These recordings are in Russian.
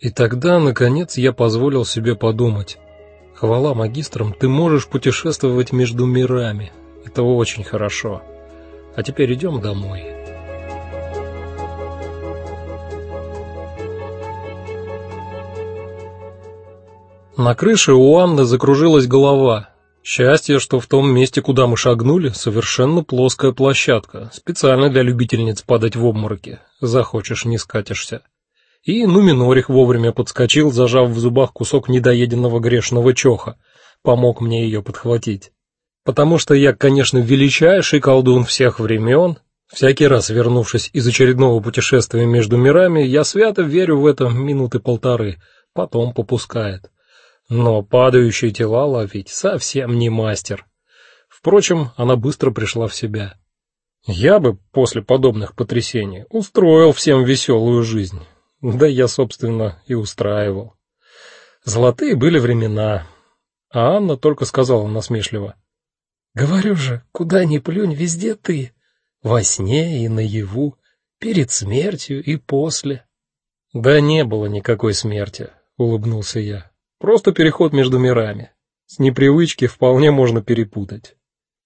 И тогда наконец я позволил себе подумать: хвала магистрам, ты можешь путешествовать между мирами. Это очень хорошо. А теперь идем домой. На крыше у Анны закружилась голова. Счастье, что в том месте, куда мы шагнули, совершенно плоская площадка, специально для любительниц падать в обмороки. Захочешь не скатишься. И Нуминорих вовремя подскочил, зажав в зубах кусок недоеденного грешного чоха, помог мне ее подхватить. Потому что я, конечно, величайший колдун всех времен. Всякий раз, вернувшись из очередного путешествия между мирами, я свято верю в это минуты полторы, потом попускает но падающие тела ловить совсем не мастер. Впрочем, она быстро пришла в себя. Я бы после подобных потрясений устроил всем веселую жизнь. Да я, собственно, и устраивал. Золотые были времена. А Анна только сказала насмешливо: "Говорю же, куда ни плюнь, везде ты. Во сне и наяву, перед смертью и после". Да не было никакой смерти, улыбнулся я. Просто переход между мирами. С непривычки вполне можно перепутать.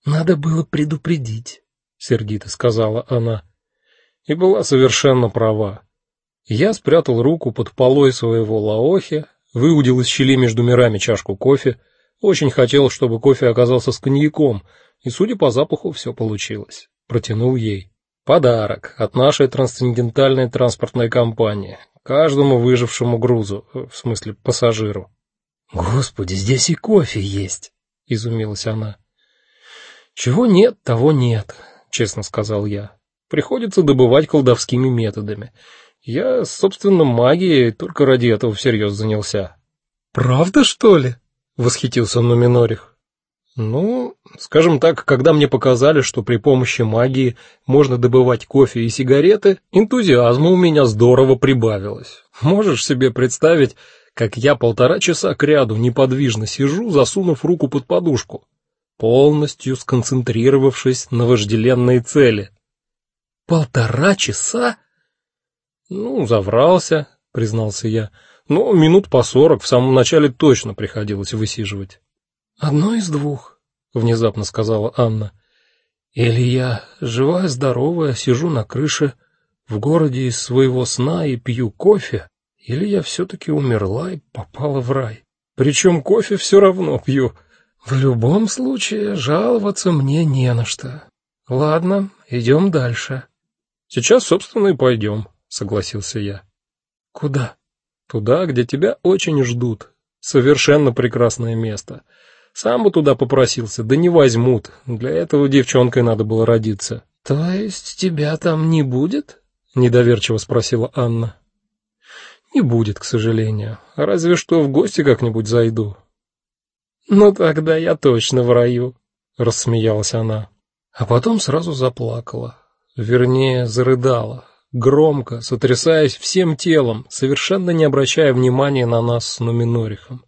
Надо было предупредить, сердито сказала она. И была совершенно права. Я спрятал руку под полой своего лаохи, выудил из щели между мирами чашку кофе, очень хотел, чтобы кофе оказался с коньяком, и, судя по запаху, все получилось. Протянул ей подарок от нашей трансцендентальной транспортной компании, каждому выжившему грузу, в смысле пассажиру. Господи, здесь и кофе есть, изумилась она. Чего нет, того нет, честно сказал я. Приходится добывать колдовскими методами. Я, собственно, магией только ради этого всерьез занялся. Правда, что ли? восхитился Нуминорих. Ну, скажем так, когда мне показали, что при помощи магии можно добывать кофе и сигареты, энтузиазма у меня здорово прибавилось. Можешь себе представить, как я полтора часа кряду неподвижно сижу, засунув руку под подушку, полностью сконцентрировавшись на вожделенной цели. Полтора часа? Ну, заврался, признался я. Но минут по сорок в самом начале точно приходилось высиживать. Одно из двух, внезапно сказала Анна. Или я живая, здоровая, сижу на крыше в городе из своего сна и пью кофе, или я все таки умерла и попала в рай. Причем кофе все равно пью. В любом случае, жаловаться мне не на что. Ладно, идем дальше. Сейчас, собственно, и пойдем, согласился я. Куда? Туда, где тебя очень ждут. Совершенно прекрасное место. Сам бы туда попросился, да не возьмут. Для этого девчонкой надо было родиться. То есть тебя там не будет? недоверчиво спросила Анна. Не будет, к сожалению. Разве что в гости как-нибудь зайду. Ну тогда я точно в раю, рассмеялась она, а потом сразу заплакала, вернее, зарыдала, громко, сотрясаясь всем телом, совершенно не обращая внимания на нас с Нуминорихом.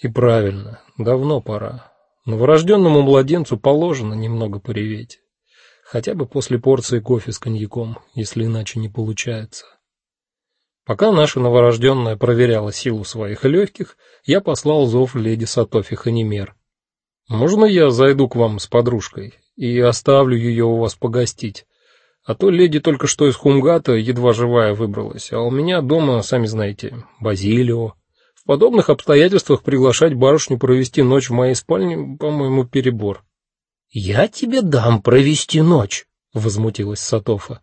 И правильно, давно пора. Новорожденному младенцу положено немного пореветь, хотя бы после порции кофе с коньяком, если иначе не получается. Пока наша новорожденная проверяла силу своих легких, я послал зов леди Сатофи Ханимер. Можно я зайду к вам с подружкой и оставлю ее у вас погостить? А то леди только что из Хумгата едва живая выбралась, а у меня дома, сами знаете, Базилио. В подобных обстоятельствах приглашать барышню провести ночь в моей спальне, по-моему, перебор. Я тебе дам провести ночь, возмутилась Сатофа.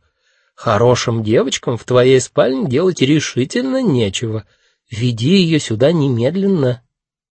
Хорошим девочкам в твоей спальне делать решительно нечего. Веди ее сюда немедленно.